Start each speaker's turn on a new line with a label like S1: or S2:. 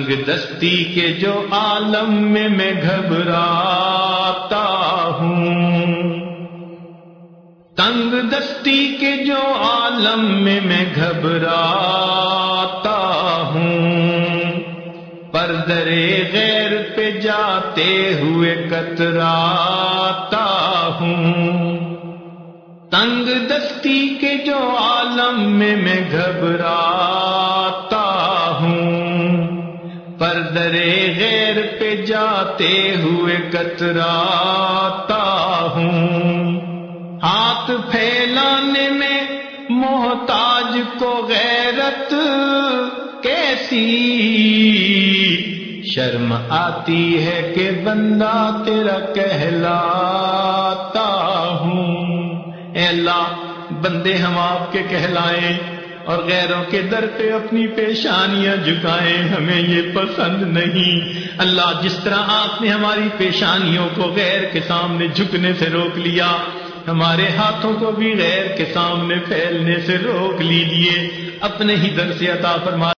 S1: دستی کے جو عالم میں میں گھبراتا ہوں۔ تنگ دستی کے جو عالم میں میں گھبراتا ہوں۔ پر درے غیر پہ جاتے ہوئے کتراتا ہوں۔ تنگ دستی کے جو عالم میں میں گھبراتا پر درے غیر پہ جاتے ہوئے کتراتا ہوں۔ ہاتھ پھیلانے میں محتاج کو غیرت کیسی؟ شرم آتی ہے کہ بندہ تیرا کہلاتا ہوں۔ اے اللہ، بندے ہم آپ کے کہلائیں۔ اور غیروں کے در پہ اپنی پیشانیاں جھکائیں، ہمیں یہ پسند نہیں۔ اللہ جس طرح آپ نے ہماری پیشانیوں کو غیر کے سامنے جھکنے سے روک لیا، ہمارے ہاتھوں کو بھی غیر کے سامنے پھیلنے سے روک لیجیے اپنے ہی در سے عطا فرما